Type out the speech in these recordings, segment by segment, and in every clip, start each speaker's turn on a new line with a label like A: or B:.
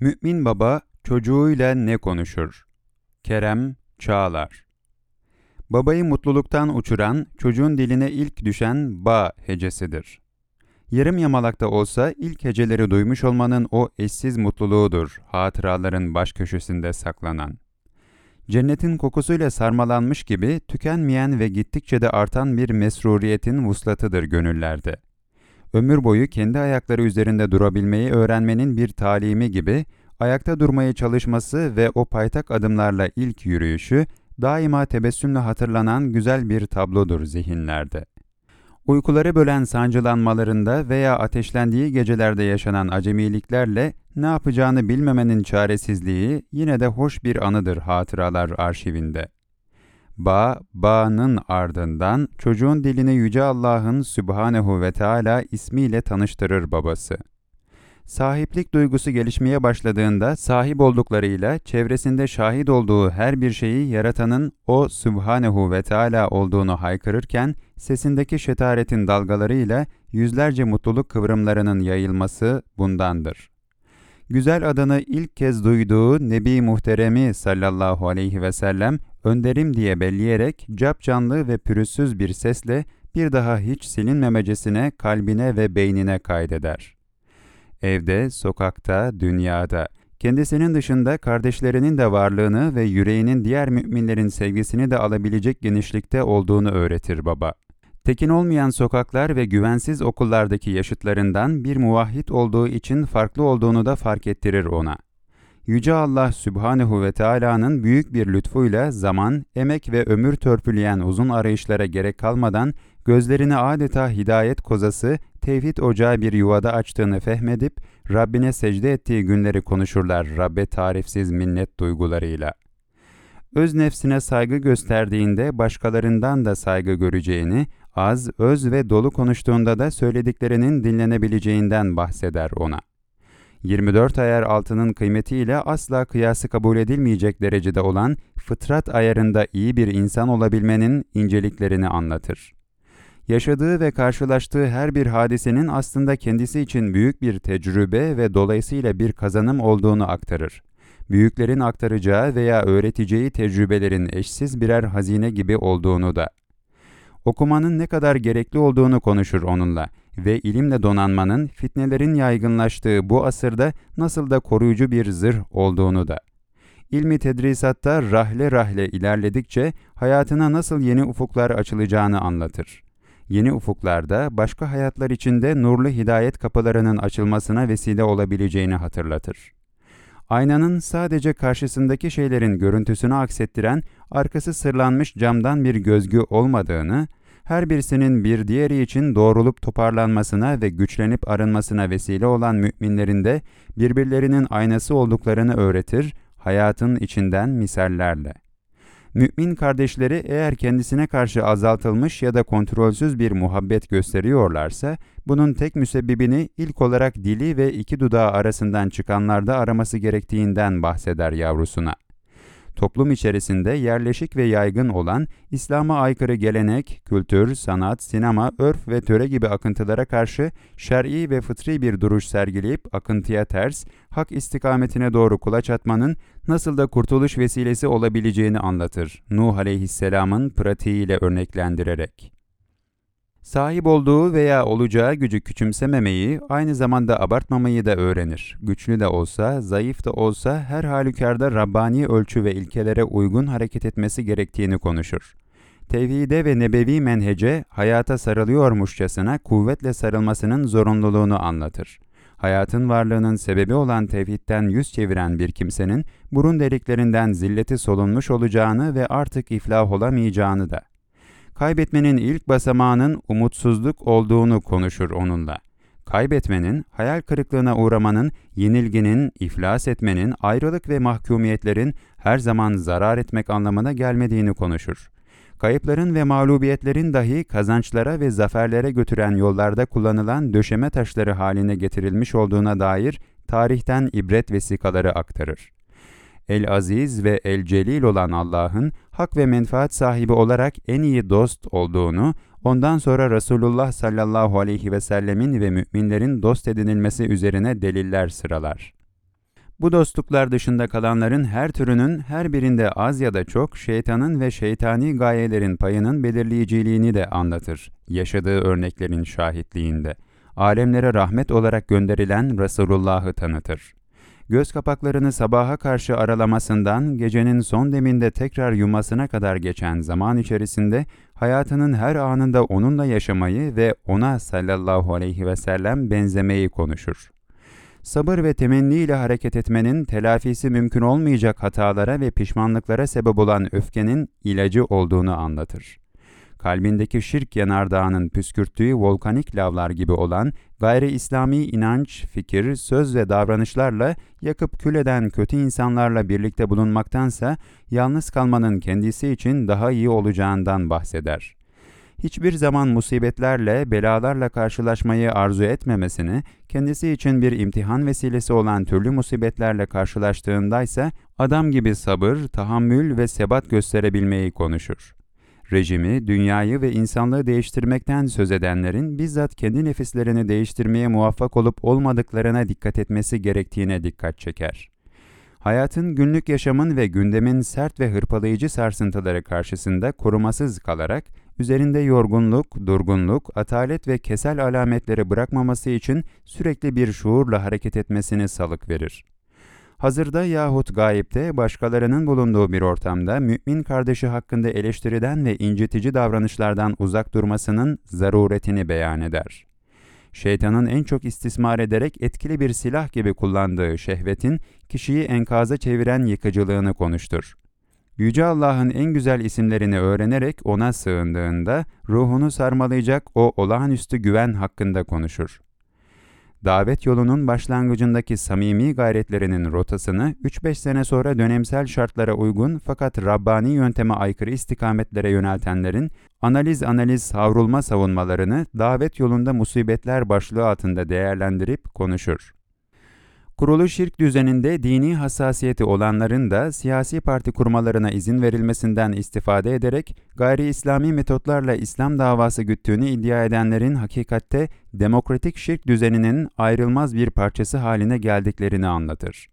A: Mümin baba çocuğuyla ne konuşur? Kerem Çağlar Babayı mutluluktan uçuran, çocuğun diline ilk düşen ba hecesidir. Yarım yamalakta olsa ilk heceleri duymuş olmanın o eşsiz mutluluğudur, hatıraların baş köşesinde saklanan. Cennetin kokusuyla sarmalanmış gibi tükenmeyen ve gittikçe de artan bir mesruriyetin vuslatıdır gönüllerde. Ömür boyu kendi ayakları üzerinde durabilmeyi öğrenmenin bir talimi gibi ayakta durmaya çalışması ve o paytak adımlarla ilk yürüyüşü daima tebessümle hatırlanan güzel bir tablodur zihinlerde. Uykuları bölen sancılanmalarında veya ateşlendiği gecelerde yaşanan acemiliklerle ne yapacağını bilmemenin çaresizliği yine de hoş bir anıdır hatıralar arşivinde. Ba, ba'nın ardından çocuğun dilini Yüce Allah'ın Sübhanehu ve Teala ismiyle tanıştırır babası. Sahiplik duygusu gelişmeye başladığında sahip olduklarıyla çevresinde şahit olduğu her bir şeyi yaratanın o Sübhanehu ve Teala olduğunu haykırırken sesindeki şetaretin dalgalarıyla yüzlerce mutluluk kıvrımlarının yayılması bundandır. Güzel adını ilk kez duyduğu Nebi Muhteremi sallallahu aleyhi ve sellem önderim diye belleyerek cap canlı ve pürüzsüz bir sesle bir daha hiç silinmemecesine kalbine ve beynine kaydeder. Evde, sokakta, dünyada, kendisinin dışında kardeşlerinin de varlığını ve yüreğinin diğer müminlerin sevgisini de alabilecek genişlikte olduğunu öğretir baba. Tekin olmayan sokaklar ve güvensiz okullardaki yaşıtlarından bir muvahhid olduğu için farklı olduğunu da fark ettirir ona. Yüce Allah Sübhanehu ve Teala'nın büyük bir lütfuyla zaman, emek ve ömür törpüleyen uzun arayışlara gerek kalmadan gözlerini adeta hidayet kozası, tevhid ocağı bir yuvada açtığını fehmedip Rabbine secde ettiği günleri konuşurlar Rabbe tarifsiz minnet duygularıyla. Öz nefsine saygı gösterdiğinde başkalarından da saygı göreceğini, az, öz ve dolu konuştuğunda da söylediklerinin dinlenebileceğinden bahseder ona. 24 ayar altının kıymetiyle asla kıyası kabul edilmeyecek derecede olan fıtrat ayarında iyi bir insan olabilmenin inceliklerini anlatır. Yaşadığı ve karşılaştığı her bir hadisenin aslında kendisi için büyük bir tecrübe ve dolayısıyla bir kazanım olduğunu aktarır. Büyüklerin aktaracağı veya öğreteceği tecrübelerin eşsiz birer hazine gibi olduğunu da. Okumanın ne kadar gerekli olduğunu konuşur onunla ve ilimle donanmanın fitnelerin yaygınlaştığı bu asırda nasıl da koruyucu bir zırh olduğunu da. İlmi tedrisatta rahle rahle ilerledikçe hayatına nasıl yeni ufuklar açılacağını anlatır. Yeni ufuklarda başka hayatlar içinde nurlu hidayet kapılarının açılmasına vesile olabileceğini hatırlatır. Aynanın sadece karşısındaki şeylerin görüntüsünü aksettiren, arkası sırlanmış camdan bir gözgü olmadığını, her birisinin bir diğeri için doğrulup toparlanmasına ve güçlenip arınmasına vesile olan müminlerin de birbirlerinin aynası olduklarını öğretir, hayatın içinden misallerle. Mümin kardeşleri eğer kendisine karşı azaltılmış ya da kontrolsüz bir muhabbet gösteriyorlarsa, bunun tek müsebbibini ilk olarak dili ve iki dudağı arasından çıkanlarda araması gerektiğinden bahseder yavrusuna toplum içerisinde yerleşik ve yaygın olan İslam'a aykırı gelenek, kültür, sanat, sinema, örf ve töre gibi akıntılara karşı şer'i ve fıtri bir duruş sergileyip akıntıya ters, hak istikametine doğru kulaç atmanın nasıl da kurtuluş vesilesi olabileceğini anlatır Nuh aleyhisselamın pratiğiyle örneklendirerek. Sahip olduğu veya olacağı gücü küçümsememeyi, aynı zamanda abartmamayı da öğrenir. Güçlü de olsa, zayıf da olsa her halükarda Rabbani ölçü ve ilkelere uygun hareket etmesi gerektiğini konuşur. Tevhide ve nebevi menhece hayata sarılıyormuşçasına kuvvetle sarılmasının zorunluluğunu anlatır. Hayatın varlığının sebebi olan tevhidden yüz çeviren bir kimsenin burun deliklerinden zilleti solunmuş olacağını ve artık iflah olamayacağını da kaybetmenin ilk basamağının umutsuzluk olduğunu konuşur onunla. Kaybetmenin, hayal kırıklığına uğramanın, yenilginin, iflas etmenin, ayrılık ve mahkumiyetlerin her zaman zarar etmek anlamına gelmediğini konuşur. Kayıpların ve mağlubiyetlerin dahi kazançlara ve zaferlere götüren yollarda kullanılan döşeme taşları haline getirilmiş olduğuna dair tarihten ibret vesikaları aktarır. El-Aziz ve El-Celil olan Allah'ın hak ve menfaat sahibi olarak en iyi dost olduğunu, ondan sonra Resulullah sallallahu aleyhi ve sellemin ve müminlerin dost edinilmesi üzerine deliller sıralar. Bu dostluklar dışında kalanların her türünün her birinde az ya da çok şeytanın ve şeytani gayelerin payının belirleyiciliğini de anlatır, yaşadığı örneklerin şahitliğinde. Alemlere rahmet olarak gönderilen Resulullah'ı tanıtır. Göz kapaklarını sabaha karşı aralamasından gecenin son deminde tekrar yumasına kadar geçen zaman içerisinde hayatının her anında onunla yaşamayı ve ona sallallahu aleyhi ve sellem benzemeyi konuşur sabır ve temenni ile hareket etmenin telafisi mümkün olmayacak hatalara ve pişmanlıklara sebep olan öfkenin ilacı olduğunu anlatır. Kalbindeki şirk yanardağının püskürttüğü volkanik lavlar gibi olan gayri İslami inanç, fikir, söz ve davranışlarla yakıp kül eden kötü insanlarla birlikte bulunmaktansa yalnız kalmanın kendisi için daha iyi olacağından bahseder hiçbir zaman musibetlerle, belalarla karşılaşmayı arzu etmemesini, kendisi için bir imtihan vesilesi olan türlü musibetlerle karşılaştığında ise adam gibi sabır, tahammül ve sebat gösterebilmeyi konuşur. Rejimi, dünyayı ve insanlığı değiştirmekten söz edenlerin bizzat kendi nefislerini değiştirmeye muvaffak olup olmadıklarına dikkat etmesi gerektiğine dikkat çeker. Hayatın günlük yaşamın ve gündemin sert ve hırpalayıcı sarsıntıları karşısında korumasız kalarak üzerinde yorgunluk, durgunluk, atalet ve kesel alametleri bırakmaması için sürekli bir şuurla hareket etmesini salık verir. Hazırda yahut gayipte başkalarının bulunduğu bir ortamda mümin kardeşi hakkında eleştiriden ve incitici davranışlardan uzak durmasının zaruretini beyan eder. Şeytanın en çok istismar ederek etkili bir silah gibi kullandığı şehvetin kişiyi enkaza çeviren yıkıcılığını konuştur. Yüce Allah'ın en güzel isimlerini öğrenerek ona sığındığında ruhunu sarmalayacak o olağanüstü güven hakkında konuşur. Davet yolunun başlangıcındaki samimi gayretlerinin rotasını 3-5 sene sonra dönemsel şartlara uygun fakat Rabbani yönteme aykırı istikametlere yöneltenlerin analiz analiz savrulma savunmalarını davet yolunda musibetler başlığı altında değerlendirip konuşur. Kurulu şirk düzeninde dini hassasiyeti olanların da siyasi parti kurmalarına izin verilmesinden istifade ederek gayri İslami metotlarla İslam davası güttüğünü iddia edenlerin hakikatte demokratik şirk düzeninin ayrılmaz bir parçası haline geldiklerini anlatır.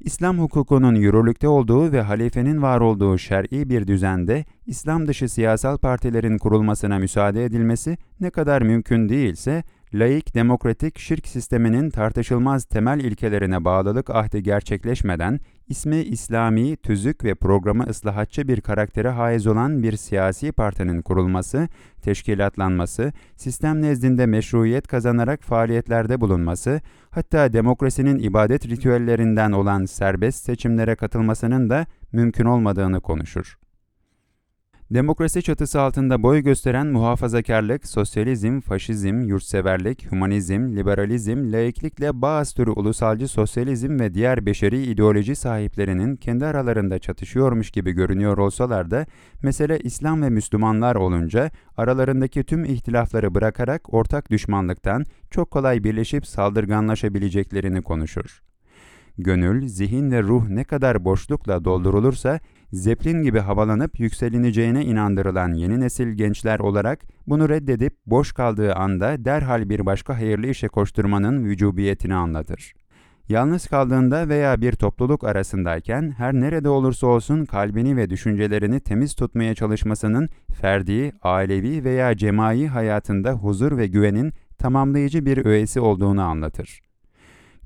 A: İslam hukukunun yürürlükte olduğu ve halifenin var olduğu şer'i bir düzende İslam dışı siyasal partilerin kurulmasına müsaade edilmesi ne kadar mümkün değilse laik demokratik şirk sisteminin tartışılmaz temel ilkelerine bağlılık ahdi gerçekleşmeden, ismi İslami, tüzük ve programı ıslahatçı bir karaktere haiz olan bir siyasi partinin kurulması, teşkilatlanması, sistem nezdinde meşruiyet kazanarak faaliyetlerde bulunması, hatta demokrasinin ibadet ritüellerinden olan serbest seçimlere katılmasının da mümkün olmadığını konuşur. Demokrasi çatısı altında boy gösteren muhafazakarlık, sosyalizm, faşizm, yurtseverlik, humanizm, liberalizm, laiklikle bazı türü ulusalcı sosyalizm ve diğer beşeri ideoloji sahiplerinin kendi aralarında çatışıyormuş gibi görünüyor olsalar da, mesele İslam ve Müslümanlar olunca aralarındaki tüm ihtilafları bırakarak ortak düşmanlıktan çok kolay birleşip saldırganlaşabileceklerini konuşur. Gönül, zihin ve ruh ne kadar boşlukla doldurulursa zeplin gibi havalanıp yükselineceğine inandırılan yeni nesil gençler olarak bunu reddedip boş kaldığı anda derhal bir başka hayırlı işe koşturmanın vücubiyetini anlatır. Yalnız kaldığında veya bir topluluk arasındayken her nerede olursa olsun kalbini ve düşüncelerini temiz tutmaya çalışmasının ferdi, ailevi veya cemai hayatında huzur ve güvenin tamamlayıcı bir öğesi olduğunu anlatır.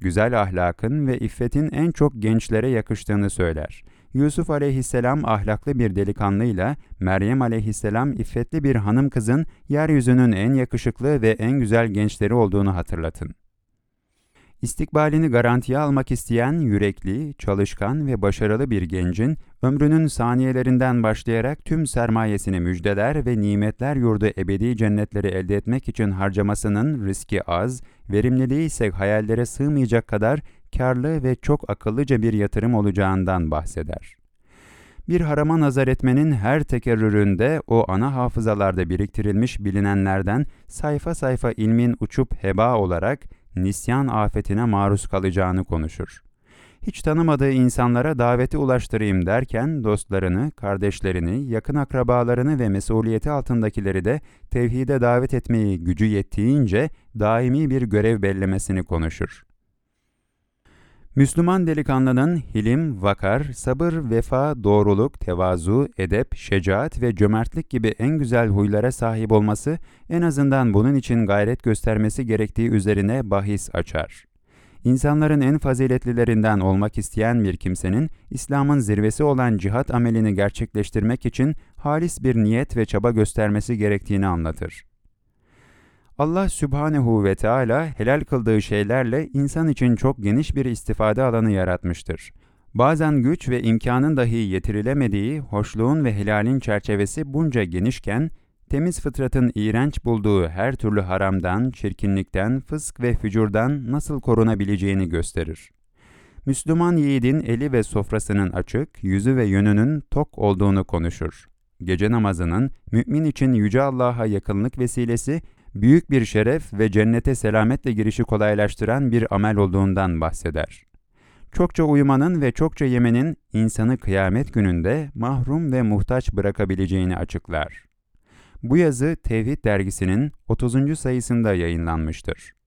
A: Güzel ahlakın ve iffetin en çok gençlere yakıştığını söyler. Yusuf aleyhisselam ahlaklı bir delikanlıyla Meryem aleyhisselam iffetli bir hanım kızın yeryüzünün en yakışıklı ve en güzel gençleri olduğunu hatırlatın. İstikbalini garantiye almak isteyen yürekli, çalışkan ve başarılı bir gencin ömrünün saniyelerinden başlayarak tüm sermayesini müjdeler ve nimetler yurdu ebedi cennetleri elde etmek için harcamasının riski az, verimliliği ise hayallere sığmayacak kadar karlı ve çok akıllıca bir yatırım olacağından bahseder. Bir harama nazar etmenin her tekerrüründe o ana hafızalarda biriktirilmiş bilinenlerden sayfa sayfa ilmin uçup heba olarak nisyan afetine maruz kalacağını konuşur. Hiç tanımadığı insanlara daveti ulaştırayım derken dostlarını, kardeşlerini, yakın akrabalarını ve mesuliyeti altındakileri de tevhide davet etmeyi gücü yettiğince daimi bir görev bellemesini konuşur. Müslüman delikanlının hilim, vakar, sabır, vefa, doğruluk, tevazu, edep, şecaat ve cömertlik gibi en güzel huylara sahip olması en azından bunun için gayret göstermesi gerektiği üzerine bahis açar. İnsanların en faziletlilerinden olmak isteyen bir kimsenin İslam'ın zirvesi olan cihat amelini gerçekleştirmek için halis bir niyet ve çaba göstermesi gerektiğini anlatır. Allah Sübhanehu ve Teala helal kıldığı şeylerle insan için çok geniş bir istifade alanı yaratmıştır. Bazen güç ve imkanın dahi yetirilemediği hoşluğun ve helalin çerçevesi bunca genişken, temiz fıtratın iğrenç bulduğu her türlü haramdan, çirkinlikten, fısk ve fücurdan nasıl korunabileceğini gösterir. Müslüman yiğidin eli ve sofrasının açık, yüzü ve yönünün tok olduğunu konuşur. Gece namazının mümin için Yüce Allah'a yakınlık vesilesi büyük bir şeref ve cennete selametle girişi kolaylaştıran bir amel olduğundan bahseder. Çokça uyumanın ve çokça yemenin insanı kıyamet gününde mahrum ve muhtaç bırakabileceğini açıklar. Bu yazı Tevhid dergisinin 30. sayısında yayınlanmıştır.